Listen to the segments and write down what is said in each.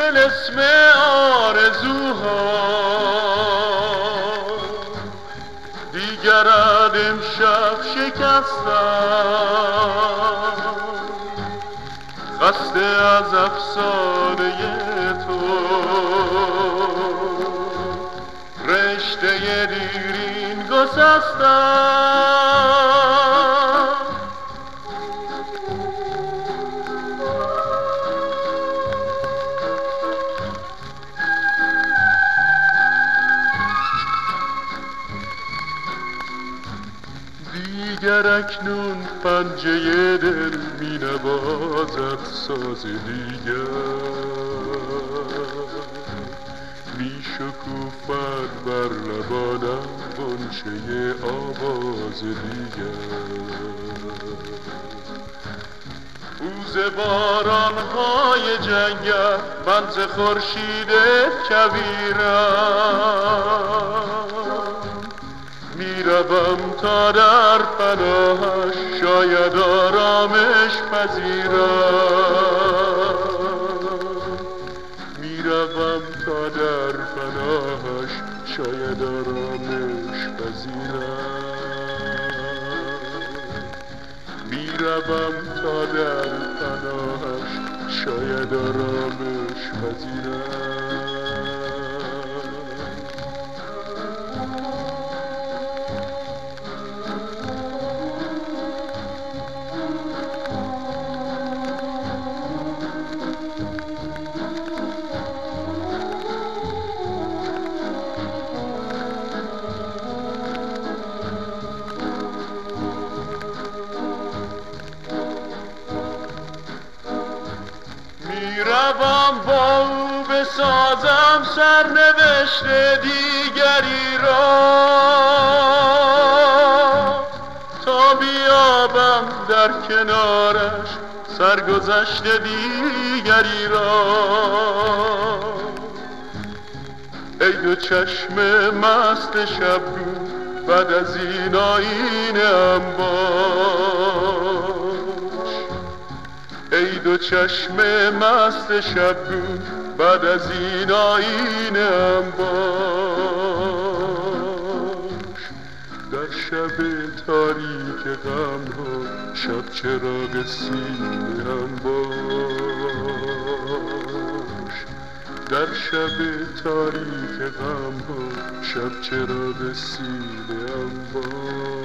ای تلسم آرزوها. دیگرت امشب شکستم. خسته از افسانه تو. رشته دیرین گسستم. دیگر اکنون پنجه دل می نوازد ساز دیگر. می شکوفد بر لبانم غنچه آواز دیگر. روز باران های جنگل من ز خورشید می‌روم تا در پناهش شاید آرامش پذیرم. می‌روم تا در پناهش شاید آرامش پذیرم. می‌روم تا در پناهش شاید آرامش پذیرم. می‌روم با او بسازم سرنوشت دیگری را. تا بیابم در کنارش سرگذشت دیگری را. ای دو چشم مست شبگو بعد از این آینه باش چشم مست شبگو بعد از این آینه باش. در شب تاریک غم ها شب چراغ سینه هم باش. در شب تاریک غم ها شب چراغ سینه هم باش.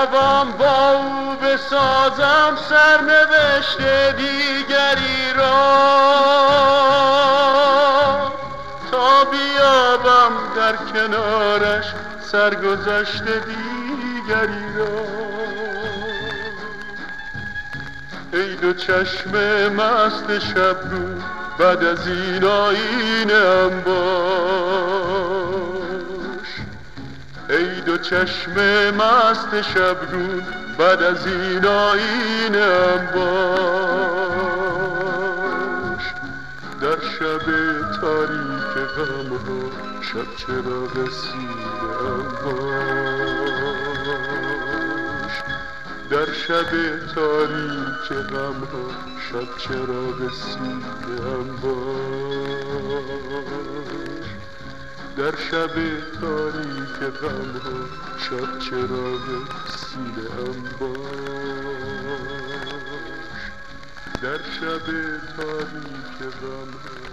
می‌روم با او بسازم سرنوشت دیگری را. تا بیابم در کنارش سرگذشت دیگری را. ای دو چشم مست شبگو بعد از این آینه باش چشم مست شبگون بعد از این آینه باش. در شب تاریک غم ها شب چراغ سینه باش. در شب تاریک غم ها شب چراغ سینه باش. در شب تاریک غم ها شب چراغ سینه باش در شب تاریک غم رسید